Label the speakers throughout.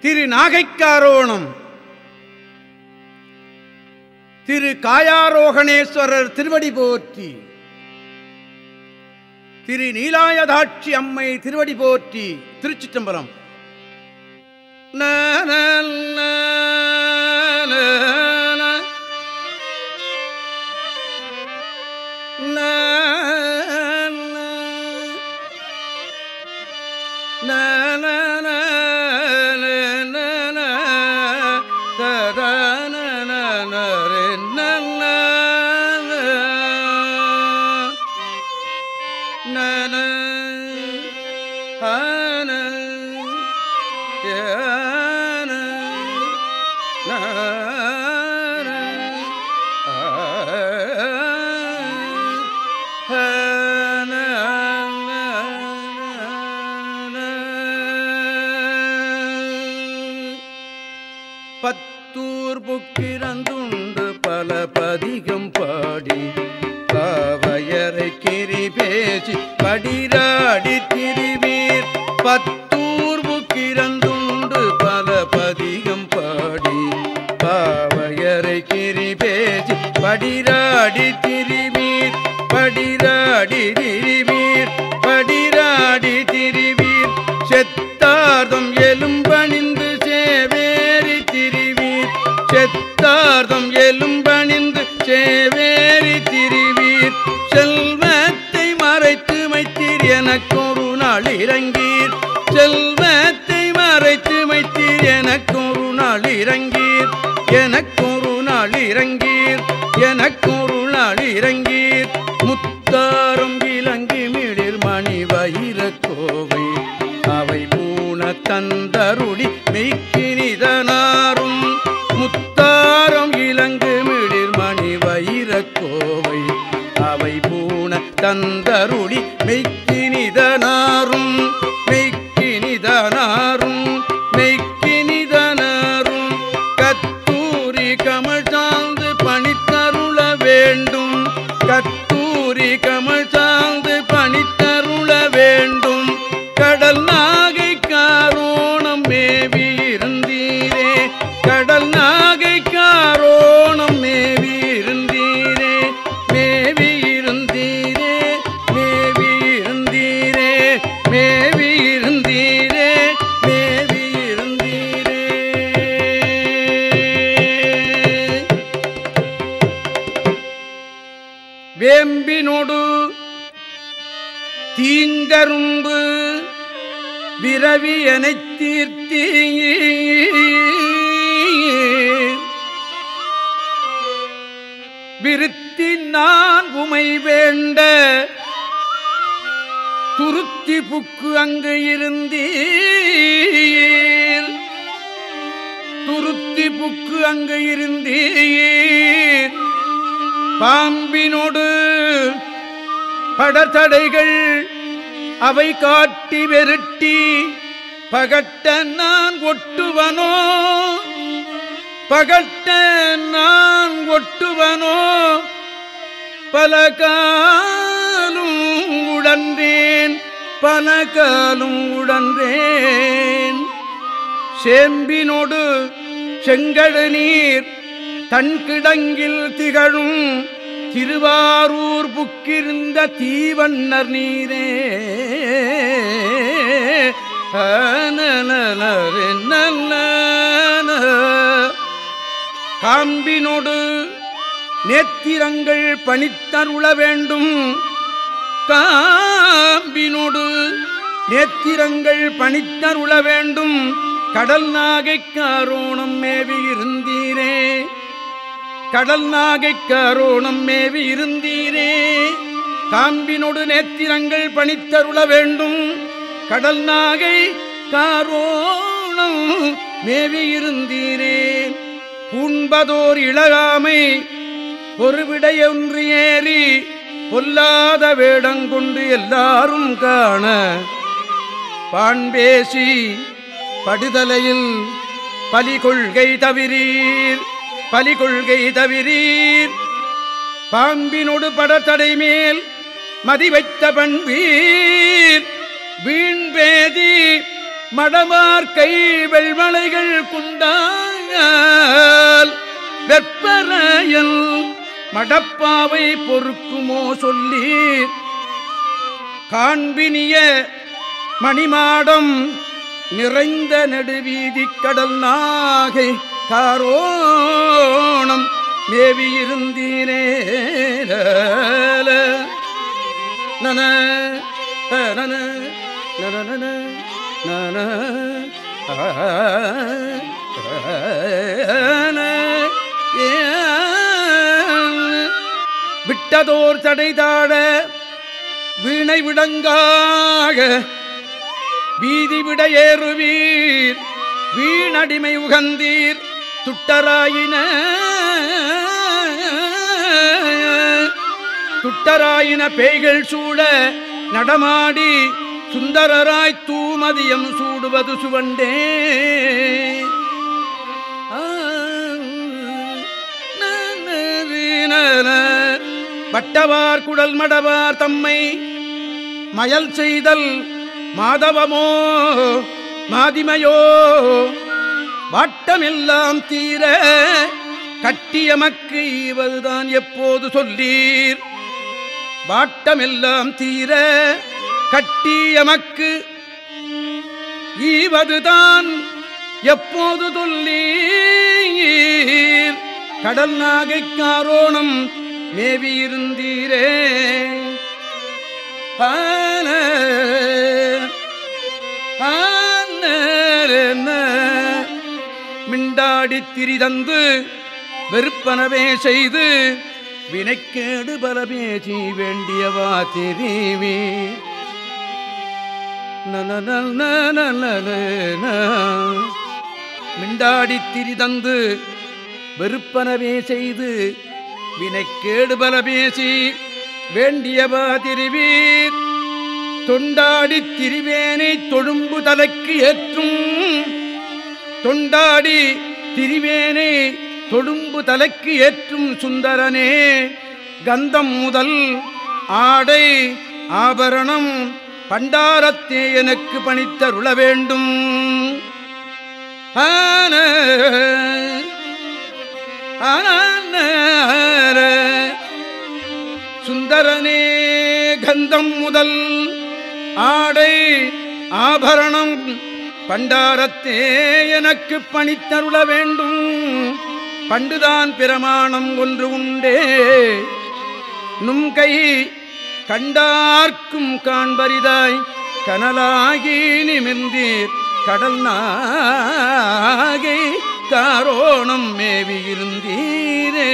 Speaker 1: திரு நாகைக்காரோணம். திரு காயாரோகணேஸ்வரர் திருவடி போற்றி. திரு நீலாயதாட்சி அம்மை திருவடி போற்றி. திருச்சிற்றம்பலம். ந, படிராடி திருவீர். பத்தூர் புக்கிரந்துண்டு பல பதிகம் பாடி. பாவையரை கிரி பேசி படிராடி திருவீர். படிராடி திரு நாள் இறங்கீர் முத்தாரம் இலங்கி மிளிர் மணி வயிற கோவை அவை பூண தந்தருளி விரும்பு விரவி தீர்த்தி விருத்தி நான் உமை வேண்ட துருத்தி புக்கு அங்கு இருந்தீர். துருத்தி புக்கு அங்கு இருந்தீர். பாம்பினோடு படத்தடைகள் அவை காட்டி வெருட்டி பகட்ட நான் ஒட்டுவனோ? பகட்ட நான் ஒட்டுவனோ? பல காலும் உடன்றேன் பல காலும் உடன்றேன். சேம்பினோடு செங்கடு நீர் தன் கிடங்கில் திகழும் திருவாரூர் புக்கிருந்த தீவண்ணர் நீரே. காம்பினோடு நேத்திரங்கள் பணித்தருள வேண்டும். காம்பினோடு நேத்திரங்கள் பணித்தருள வேண்டும். கடல் நாகை காரோணம் மேவி இருந்தீரே கடல் நாகை கருணம் மேவி இருந்தீரே. காம்பினோடு நேத்திரங்கள் பணித்தருள வேண்டும். கடல் நாகை காரோணம் மேவி இருந்தீரே. பூண்பதோர் இளகாமை ஒருவிடையொன்று ஏறி பொல்லாத வேடங்கொண்டு எல்லாரும் காண. பாண்பேசி படுதலையில் பலி கொள்கை தவிரீர். பலி கொள்கை தவிரீர். பாம்பினொடு படத்தடை மேல் மதி வைத்த பண்பீர். வீண்பேதி மடமார் கை வெள்மலைகள் குண்டால் வெப்பரையல் மடப்பாவை பொறுக்குமோ சொல்லி காண்பினிய மணிமாடம் நிறைந்த நடுவீதி கடல் நாகை காரோணம் மேவியிருந்தீரே நன நன நன நன விட்டதோர் தடைதாட வீணை விடங்காக வீதி விட ஏறுவீர் வீணடிமை உகந்தீர். துட்டராயின. துட்டராயின பேய்கள் சூட நடமாடி சுந்தரராய் தூமதியம் சூடுவது சுவண்டே. ஆ, வட்டவார் குடல் மடவார் தம்மை மயல் செய்தல் மாதவமோ மாதிமையோ. வாட்டமெல்லாம் தீர கட்டியமக்கு ஈவதுதான் எப்போது சொல்லீர். வாட்டமெல்லாம் தீர கட்டியமக்கு ஈவதுதான் எப்போது சொல்லீர். கடல் நாகை காரோணம் மேவியிருந்தீரே. ஆன ஆன மிண்டாடி திரிதந்து வெறுப்பனவே செய்து வினைக்கேடு பல பேசி வேண்டியவா தெரிவி மிண்டாடி திரிதந்து வெறுப்பனவே செய்து வினைக்கேடு பல பேசி வேண்டியவா திருவீர். தொண்டாடி திரிவேனை தொழும்பு தலைக்கு ஏற்றும் தொண்டாடி திரிவேனே தொடும்பு தலைக்கு ஏற்றும் சுந்தரனே. கந்தம் முதல் ஆடை ஆபரணம் பண்டாரத்தே எனக்கு பணித்தருள வேண்டும். ஆன சுந்தரனே கந்தம் முதல் ஆடை ஆபரணம் பண்டாரத்தே எனக்கு பணித்தருள வேண்டும். பண்டுதான் பிரமாணம் ஒன்று உண்டே. நும் கை கண்டார்க்கும் காண்பரிதாய் கனலாகி நிமிர்ந்தீர். கடல் நாகை காரோணம் மேவியிருந்தீரே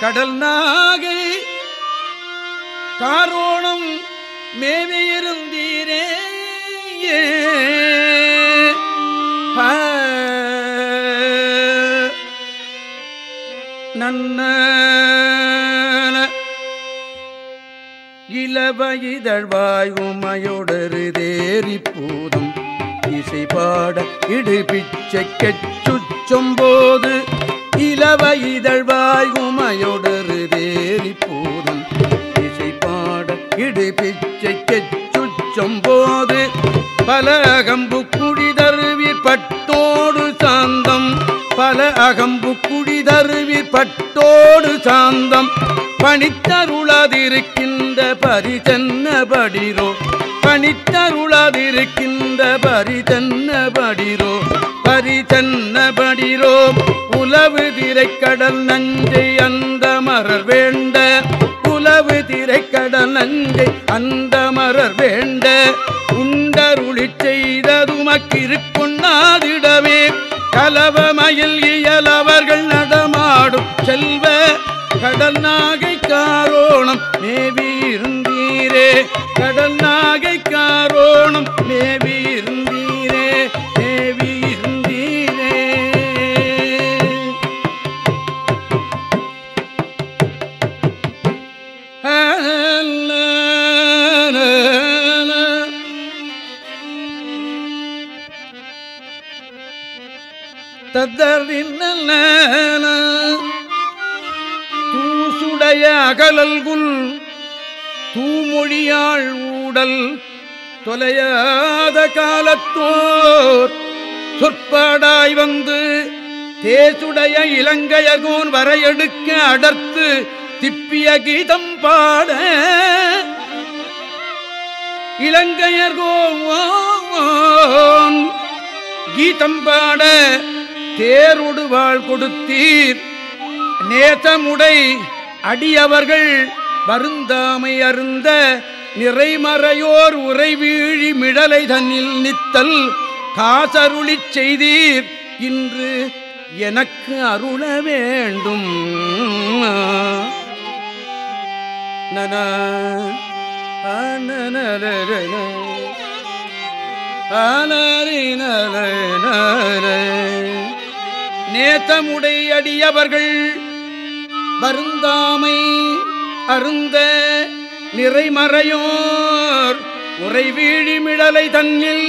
Speaker 1: கடல் நாகை காரோணம் மேவியிருந்தீரே நன்ன இளவயிதழ்வாய் உமையொடரு தேரி பூதம். இசை பாட இடுபிச்சை கெச்சுச்சொம்போது இளவயிதழ்வாய் உமையொடரு தேரி பூதம். இசை பாட இடுபிச்சை கெச்சுச்சொம்போது பல அகம்பு குடிதருவி பட்டோடு சாந்தம். பல அகம்பு குடிதருவி பட்டோடு சாந்தம். பணித்தருளாதிருக்கின்ற பரிதன்னபடிரோ? பணித்தருளாதிருக்கின்ற பரிதன்னபடிரோ? பரிதன்னபடிரோ? உலவு திரைக்கடல் நஞ்சை அந்த மரர் வேண்ட. உலவு திரைக்கடல் நஞ்சை அந்த செய்ததுமக்கிருக்குண்ணாதிடமே கலவமயில் இயலவர்கள் நடமாடும் செல்வ கடல் நாகை காரோணம் மேவி இருந்தீரே கடல் தொலையாத காலத்தோர் சொற்படாய் வந்து தேசுடைய இலங்கையகோன் வரையெடுக்க அடர்த்து திப்பிய கீதம் பாட. இலங்கையர்கோன் கீதம் பாட தேரோடு வாழ் கொடுத்தீர். நேசமுடை அடியவர்கள் வருந்தாமை அருந்த நிறைமறையோர் உறைவீழி மிடலை தன்னில் நித்தல் காசருளிச் செய்தீர் இன்று எனக்கு அருள வேண்டும் நன நேத்தமுடை அடியவர்கள் வருந்தாமை அருந்த நிறைமறையோர் உரை வீழிமிடலை தன்னில்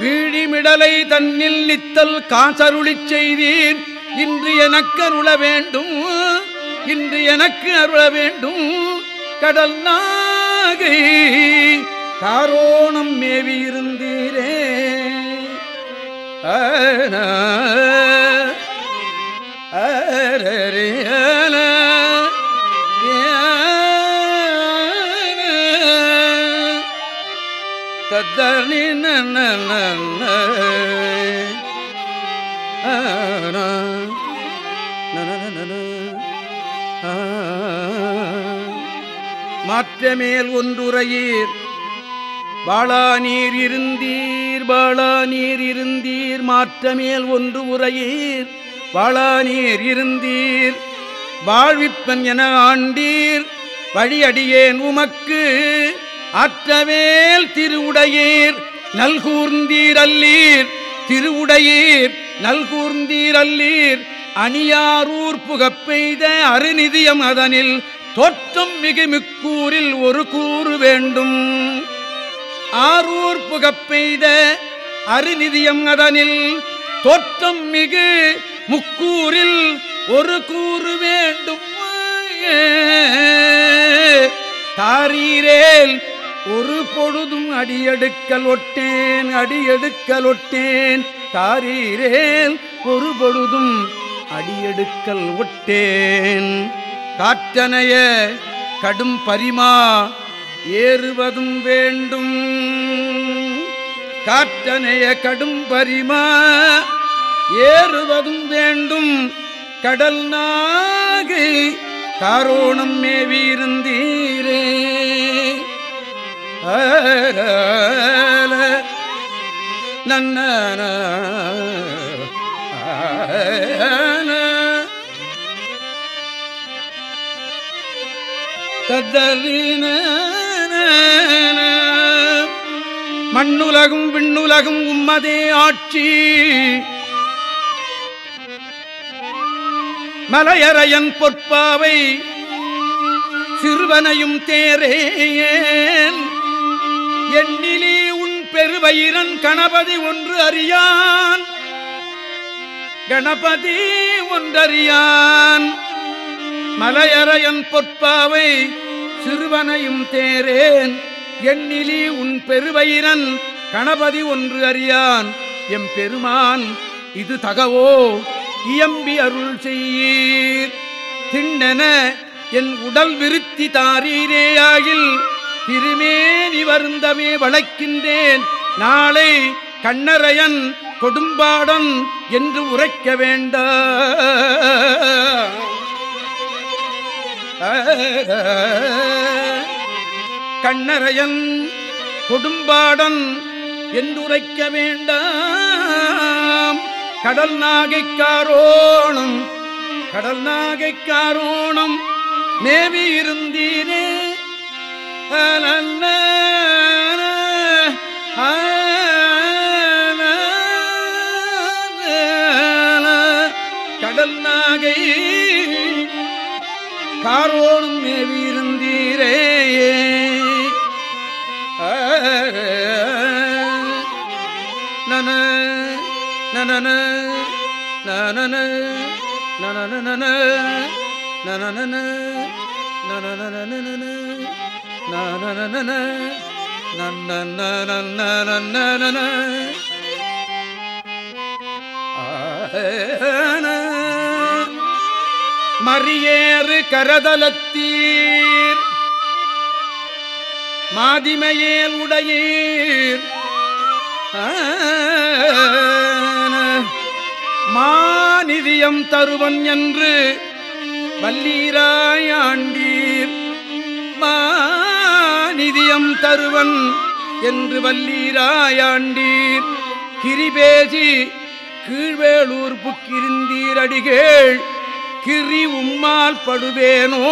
Speaker 1: வீழிமிடலை தன்னில் நித்தல் காசருளிச் செய்தீர். இன்று எனக்கு அருள வேண்டும் இன்று எனக்கு அருள வேண்டும். கடல் நாகை காரோணம் மேவி இருந்தீரே. ஆன அரரே ஆன தத்தனி நன்ன மாற்றமேல் ஒன்றுரையீர். வாழா இருந்தீர் வாழா இருந்தீர். மாற்றமேல் ஒன்று உரையீர் வாழா இருந்தீர். வாழ்விப்பன் என ஆண்டீர். வழியடியேன் உமக்கு. அற்றவேல் திருவுடையீர் நல்கூர்ந்தீரல்லீர் திருவுடையீர் நல்கூர்ந்தீரல்லீர் அணியாரூர் புகப்பெய்த அருநிதியம் அதனில் தொற்றும் மிகு மிக்கூரில் ஒரு கூறு வேண்டும். ஆரூர் புகப்பெய்த அருநிதியம் அதனில் தோற்றம் மிகு முக்கூரில் ஒரு கூறு வேண்டும் தாரீரேல் ஒரு பொழுதும் அடியெடுக்கல் ஒட்டேன் அடியெடுக்கல் ஒட்டேன். தாரீரேல் ஒரு பொழுதும் அடியெடுக்கல் ஒட்டேன். காற்றனைய கடும் பரிமா ஏறுவதும் வேண்டும். காற்றனைய கடும் பரிமா ஏறுவதும் வேண்டும். கடல் நாகை காரோணம் மேவியிருந்தீரே நன்ன தத்தலின மண்ணுலகும் விண்ணுலகும் உம்மதே ஆட்சி. மலையரையன் பொற்பாவை சிறுவனையும் தேரேன் எண்ணிலே உன் பெருவயிரன் கணபதி ஒன்று அறியான். கணபதி ஒன்றறியான். மலையறையன் பொற்பாவை சிறுவனையும் தேரேன். எண்ணிலி உன் பெருவயிரன் கணபதி ஒன்று அறியான். எம் பெருமான் இது தகவோ? இயம்பி அருள் செய்யீர். திண்ணென என் உடல் விருத்தி தாரீரேயாகில் திருமேனி வருந்தமே வளைக்கின்றேன். நாளை கண்ணரையன் கொடும்பாடன் என்று உரைக்க வேண்ட. கண்ணரையன் கொடும்பாடன் என்றுரைக்க வேண்டாம். கடல் நாகைக்காரோணம் கடல் நாகைக்காரோணம் மேவி இருந்தீரே. கடல் நாகை காரோணம் மேவியிருந்தீரே நன நன நன நன நன நன நன நன்னன்னன்னன்னன்னன. ஆன. மறியேறு கரதலத்தீர் மாதிமையேல் உடையீர் மாநிதியம் தருவன் என்று வல்லீரா மாநிதியம் தருவன் என்று வல்லீராயாண்டீர் கிரிபேசி கீழ்வேளூர் புக்கிருந்தீரடிகேள் கிரி உம்மால் படுவேனோ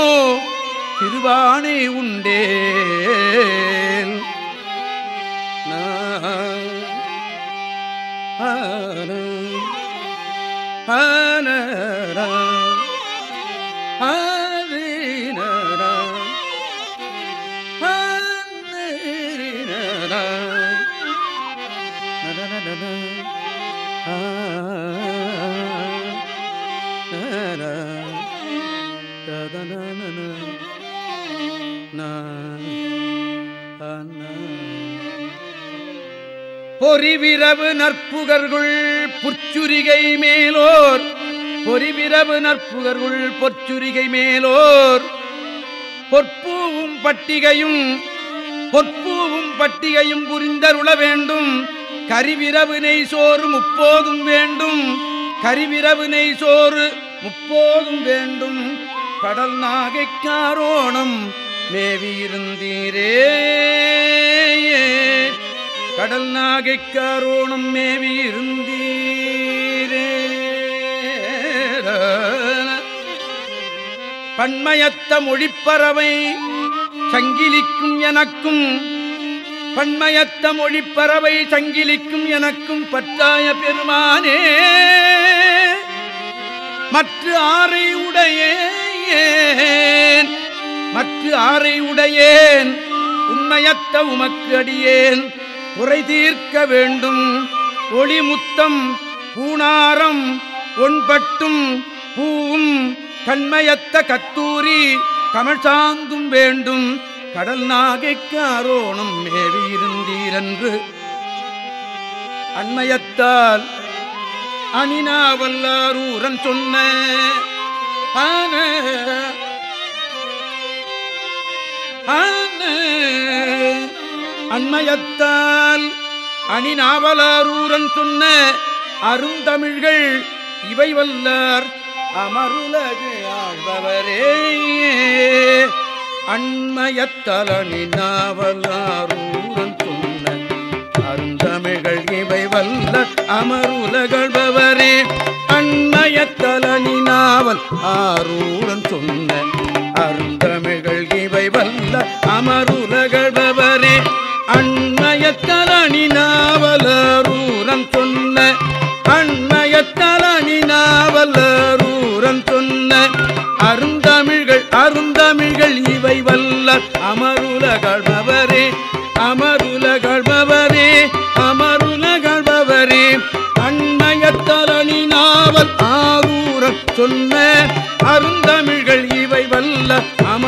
Speaker 1: திருவானை உண்டேன் பொறிவிரவு நற்புகர்கள் புற்சுரிகை மேலோர் பொறிவிரவு நற்புகர்கள் பொற்சுரிகை மேலோர் பொற்பூவும் பட்டிகையும் பொற்ப பட்டிகையும் புரிந்தருள வேண்டும். கரிவிரவு நெய் சோறு முப்போதும் வேண்டும். கரிவிரவு நெய் சோறு முப்போதும் வேண்டும். கடல் நாகைக்காரோணம் மேவியிருந்தீரே. கடல் நாகைக்காரோணம் மேவியிருந்தீரே. பன்மயத்த மொழிப்பறவை சங்கிலிக்கும் எனக்கும் பன்மயத்த மொழிப்பறவை சங்கிலிக்கும் எனக்கும் பற்றாய பெருமானே. மற்ற ஆரை உடையேன் மற்ற ஆரை உடையேன் உண்மையத்த உமக்கு அடியேன். குறை தீர்க்க வேண்டும் ஒளிமுத்தம் பூணாரம் ஒன்பட்டும் பூவும் கண்மயத்த கத்தூரி கமழ்சாந்தும் வேண்டும். கடல் நாகைக்கு அரோணம் மேவியிருந்தீரென்று. அண்மயத்தால் அணினாவல்லாரூரன் சொன்ன ஆன ஆன. அண்மயத்தால் அணிநாவலாரூரன் சொன்ன அருந்தமிழ்கள் இவை வல்லார் அமருலகு ஆழ்பவரே. அண்மயத்தால் நாவலாரூரன் துண்ண அருந்தமிழ்கள் இவை வல்ல அமருலகழ்பவரே. அண்மயத்தலனி நாவல் ஆரூரன் சொன்ன அருந்தமிழ்கள் இவை வல்ல அமருலகழ்பவரே. அண்மயத்தலனி நாவலாரூரன் சொன்ன அண்மயத்தலனி நாவலரூரன் வல்ல அமருலகழ்பவரே அமருலகழ்பவரே அமருலகழ்பவரே அண்மயத்தலனி நாவல் ஆரூரன் சொன்ன அருந்தமிழ்கள் இவை வல்ல அம